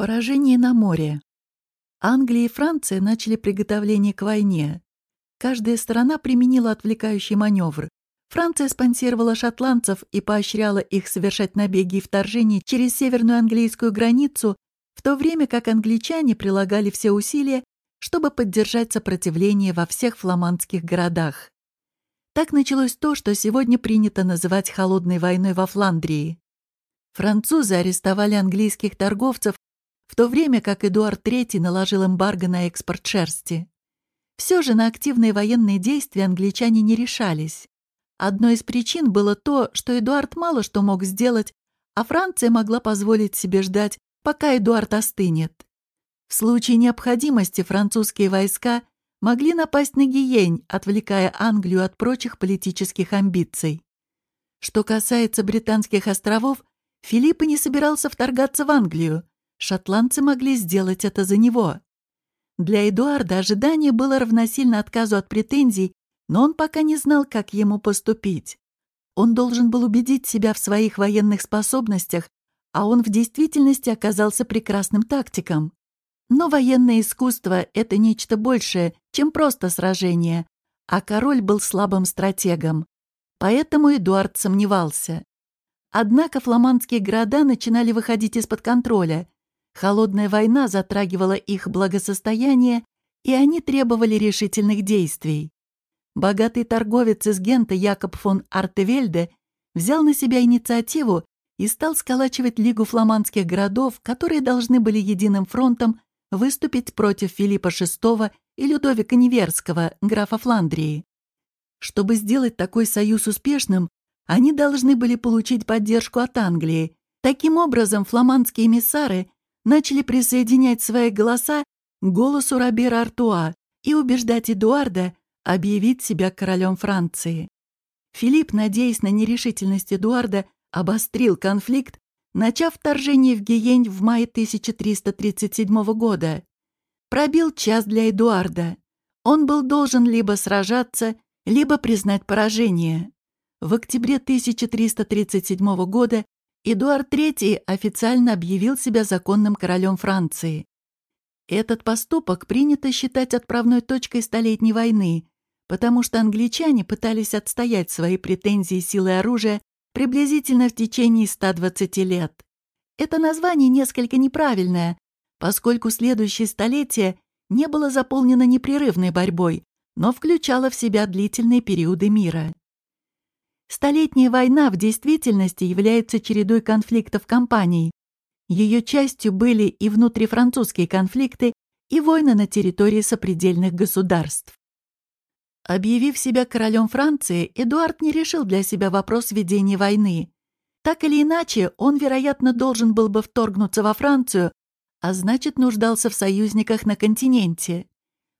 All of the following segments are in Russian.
Поражение на море. Англия и Франция начали приготовление к войне. Каждая сторона применила отвлекающий маневр. Франция спонсировала шотландцев и поощряла их совершать набеги и вторжения через северную английскую границу, в то время как англичане прилагали все усилия, чтобы поддержать сопротивление во всех фламандских городах. Так началось то, что сегодня принято называть холодной войной во Фландрии. Французы арестовали английских торговцев в то время как Эдуард III наложил эмбарго на экспорт шерсти. Все же на активные военные действия англичане не решались. Одной из причин было то, что Эдуард мало что мог сделать, а Франция могла позволить себе ждать, пока Эдуард остынет. В случае необходимости французские войска могли напасть на Гиень, отвлекая Англию от прочих политических амбиций. Что касается британских островов, Филипп не собирался вторгаться в Англию, Шотландцы могли сделать это за него. Для Эдуарда ожидание было равносильно отказу от претензий, но он пока не знал, как ему поступить. Он должен был убедить себя в своих военных способностях, а он в действительности оказался прекрасным тактиком. Но военное искусство — это нечто большее, чем просто сражение, а король был слабым стратегом. Поэтому Эдуард сомневался. Однако фламандские города начинали выходить из-под контроля, Холодная война затрагивала их благосостояние, и они требовали решительных действий. Богатый торговец из Гента Якоб фон Артевельде взял на себя инициативу и стал сколачивать Лигу фламандских городов, которые должны были единым фронтом выступить против Филиппа VI и Людовика Неверского, графа Фландрии. Чтобы сделать такой союз успешным, они должны были получить поддержку от Англии. Таким образом, фламандские эмиссары начали присоединять свои голоса к голосу Робера Артуа и убеждать Эдуарда объявить себя королем Франции. Филипп, надеясь на нерешительность Эдуарда, обострил конфликт, начав вторжение в Гиень в мае 1337 года. Пробил час для Эдуарда. Он был должен либо сражаться, либо признать поражение. В октябре 1337 года Эдуард III официально объявил себя законным королем Франции. Этот поступок принято считать отправной точкой Столетней войны, потому что англичане пытались отстоять свои претензии силой оружия приблизительно в течение 120 лет. Это название несколько неправильное, поскольку следующее столетие не было заполнено непрерывной борьбой, но включало в себя длительные периоды мира. Столетняя война в действительности является чередой конфликтов компаний. Ее частью были и внутрифранцузские конфликты, и войны на территории сопредельных государств. Объявив себя королем Франции, Эдуард не решил для себя вопрос ведения войны. Так или иначе, он, вероятно, должен был бы вторгнуться во Францию, а значит, нуждался в союзниках на континенте.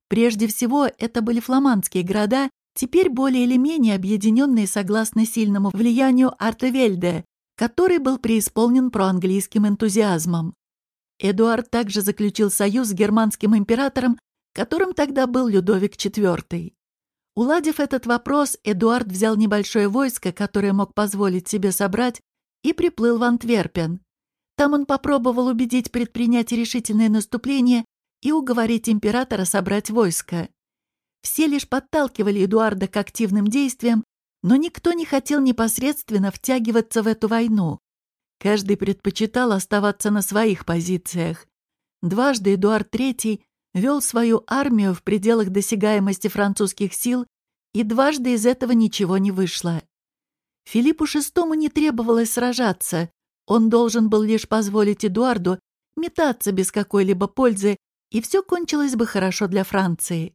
Прежде всего, это были фламандские города, теперь более или менее объединенные согласно сильному влиянию Артевельде, который был преисполнен проанглийским энтузиазмом. Эдуард также заключил союз с германским императором, которым тогда был Людовик IV. Уладив этот вопрос, Эдуард взял небольшое войско, которое мог позволить себе собрать, и приплыл в Антверпен. Там он попробовал убедить предпринять решительное наступление и уговорить императора собрать войско. Все лишь подталкивали Эдуарда к активным действиям, но никто не хотел непосредственно втягиваться в эту войну. Каждый предпочитал оставаться на своих позициях. Дважды Эдуард III вел свою армию в пределах досягаемости французских сил, и дважды из этого ничего не вышло. Филиппу VI не требовалось сражаться, он должен был лишь позволить Эдуарду метаться без какой-либо пользы, и все кончилось бы хорошо для Франции.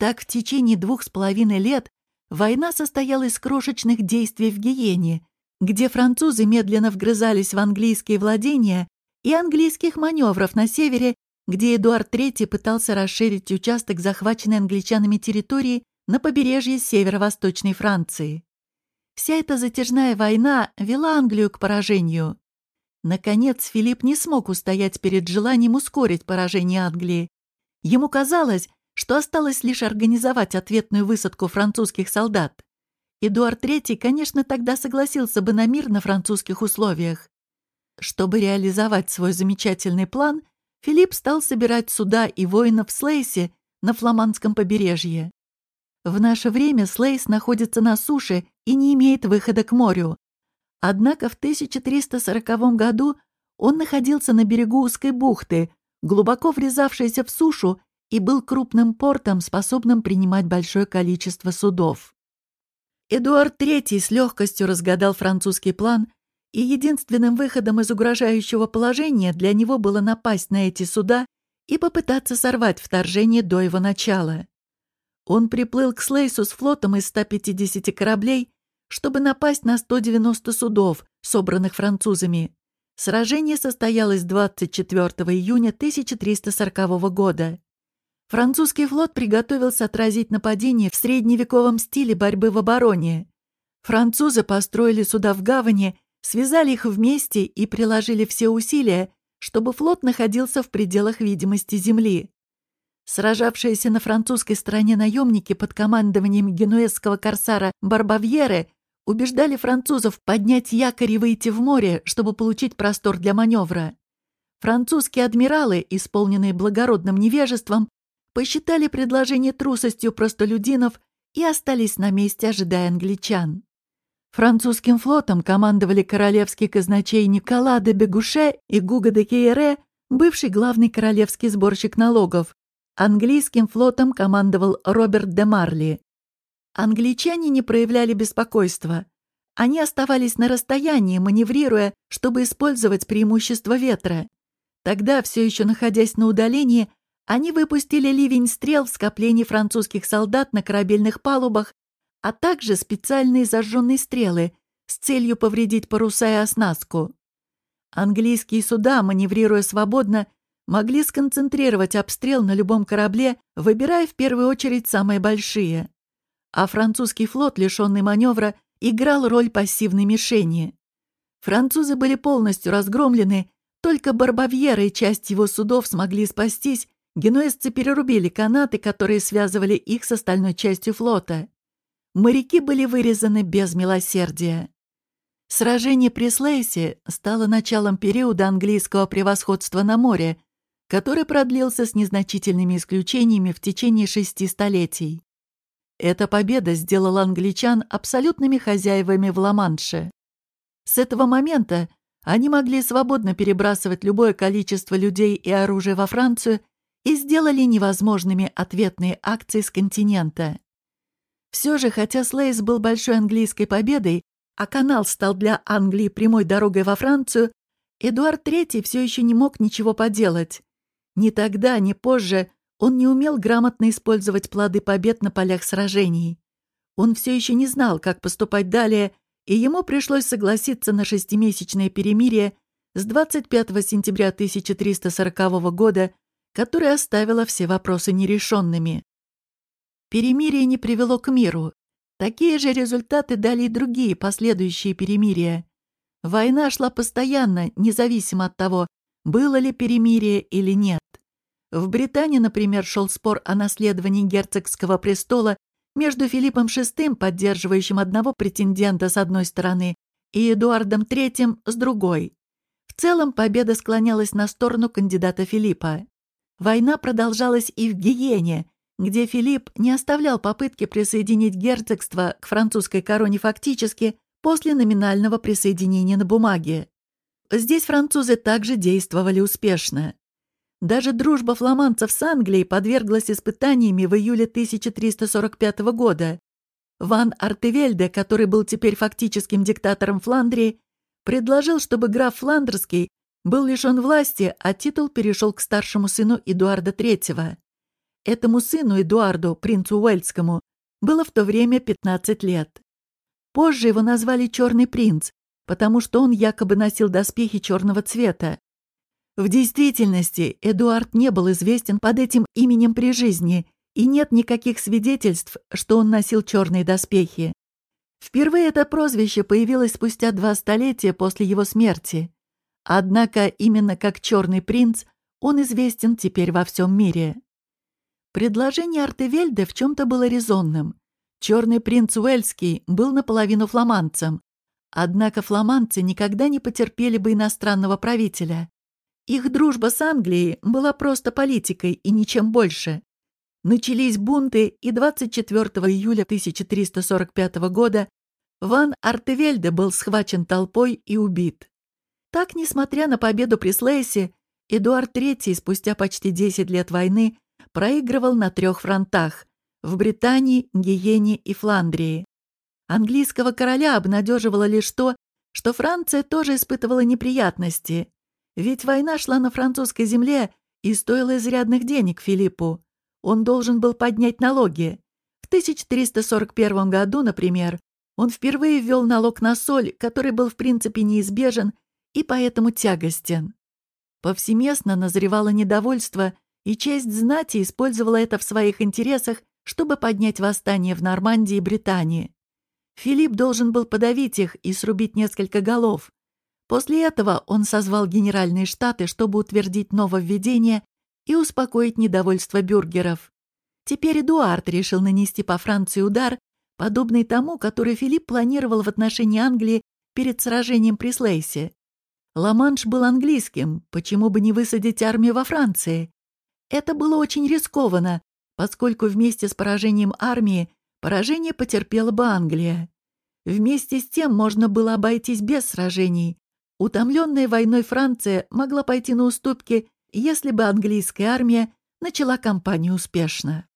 Так в течение двух с половиной лет война состояла из крошечных действий в Гиене, где французы медленно вгрызались в английские владения, и английских маневров на севере, где Эдуард III пытался расширить участок захваченной англичанами территории на побережье северо-восточной Франции. Вся эта затяжная война вела Англию к поражению. Наконец, Филипп не смог устоять перед желанием ускорить поражение Англии. Ему казалось, что осталось лишь организовать ответную высадку французских солдат. Эдуард III, конечно, тогда согласился бы на мир на французских условиях. чтобы реализовать свой замечательный план, Филипп стал собирать суда и воинов в Слейсе на фламандском побережье. В наше время Слейс находится на суше и не имеет выхода к морю. Однако в 1340 году он находился на берегу узкой бухты, глубоко врезавшейся в сушу, и был крупным портом, способным принимать большое количество судов. Эдуард III с легкостью разгадал французский план, и единственным выходом из угрожающего положения для него было напасть на эти суда и попытаться сорвать вторжение до его начала. Он приплыл к Слейсу с флотом из 150 кораблей, чтобы напасть на 190 судов, собранных французами. Сражение состоялось 24 июня 1340 года. Французский флот приготовился отразить нападение в средневековом стиле борьбы в обороне. Французы построили суда в гавани, связали их вместе и приложили все усилия, чтобы флот находился в пределах видимости земли. Сражавшиеся на французской стороне наемники под командованием генуэзского корсара Барбавьеры убеждали французов поднять якорь и выйти в море, чтобы получить простор для маневра. Французские адмиралы, исполненные благородным невежеством, посчитали предложение трусостью простолюдинов и остались на месте, ожидая англичан. Французским флотом командовали королевский казначей Никола де Бегуше и Гуго де Кейере, бывший главный королевский сборщик налогов. Английским флотом командовал Роберт де Марли. Англичане не проявляли беспокойства. Они оставались на расстоянии, маневрируя, чтобы использовать преимущество ветра. Тогда, все еще находясь на удалении, они выпустили ливень стрел в скоплении французских солдат на корабельных палубах, а также специальные зажженные стрелы с целью повредить паруса и оснастку. Английские суда, маневрируя свободно, могли сконцентрировать обстрел на любом корабле, выбирая в первую очередь самые большие. А французский флот, лишенный маневра, играл роль пассивной мишени. Французы были полностью разгромлены, только Барбавьера и часть его судов смогли спастись Генуэзцы перерубили канаты, которые связывали их с остальной частью флота. Моряки были вырезаны без милосердия. Сражение при Слейсе стало началом периода английского превосходства на море, который продлился с незначительными исключениями в течение шести столетий. Эта победа сделала англичан абсолютными хозяевами в Ла-Манше. С этого момента они могли свободно перебрасывать любое количество людей и оружия во Францию и сделали невозможными ответные акции с континента. Все же, хотя Слейс был большой английской победой, а канал стал для Англии прямой дорогой во Францию, Эдуард III все еще не мог ничего поделать. Ни тогда, ни позже он не умел грамотно использовать плоды побед на полях сражений. Он все еще не знал, как поступать далее, и ему пришлось согласиться на шестимесячное перемирие с 25 сентября 1340 года которая оставила все вопросы нерешенными. Перемирие не привело к миру. Такие же результаты дали и другие последующие перемирия. Война шла постоянно, независимо от того, было ли перемирие или нет. В Британии, например, шел спор о наследовании герцогского престола между Филиппом VI, поддерживающим одного претендента с одной стороны, и Эдуардом III с другой. В целом победа склонялась на сторону кандидата Филиппа. Война продолжалась и в Гиене, где Филипп не оставлял попытки присоединить герцогство к французской короне фактически после номинального присоединения на бумаге. Здесь французы также действовали успешно. Даже дружба фламандцев с Англией подверглась испытаниями в июле 1345 года. Ван Артевельде, который был теперь фактическим диктатором Фландрии, предложил, чтобы граф Фландерский был лишен власти, а титул перешел к старшему сыну Эдуарда III. Этому сыну, Эдуарду, принцу Уэльскому, было в то время 15 лет. Позже его назвали «Черный принц», потому что он якобы носил доспехи черного цвета. В действительности Эдуард не был известен под этим именем при жизни, и нет никаких свидетельств, что он носил черные доспехи. Впервые это прозвище появилось спустя два столетия после его смерти. Однако именно как «Черный принц» он известен теперь во всем мире. Предложение Артевельде в чем-то было резонным. Черный принц Уэльский был наполовину фламандцем, Однако фламандцы никогда не потерпели бы иностранного правителя. Их дружба с Англией была просто политикой и ничем больше. Начались бунты, и 24 июля 1345 года Ван Артевельде был схвачен толпой и убит. Так, несмотря на победу при Слейсе, Эдуард III спустя почти 10 лет войны проигрывал на трех фронтах – в Британии, Гиене и Фландрии. Английского короля обнадеживало лишь то, что Франция тоже испытывала неприятности, ведь война шла на французской земле и стоила изрядных денег Филиппу. Он должен был поднять налоги. В 1341 году, например, он впервые ввел налог на соль, который был в принципе неизбежен и поэтому тягостен. Повсеместно назревало недовольство, и часть знати использовала это в своих интересах, чтобы поднять восстание в Нормандии и Британии. Филипп должен был подавить их и срубить несколько голов. После этого он созвал Генеральные Штаты, чтобы утвердить нововведение и успокоить недовольство бюргеров. Теперь Эдуард решил нанести по Франции удар, подобный тому, который Филипп планировал в отношении Англии перед сражением при Слейсе. Ла-Манш был английским, почему бы не высадить армию во Франции? Это было очень рискованно, поскольку вместе с поражением армии поражение потерпела бы Англия. Вместе с тем можно было обойтись без сражений. Утомленная войной Франция могла пойти на уступки, если бы английская армия начала кампанию успешно.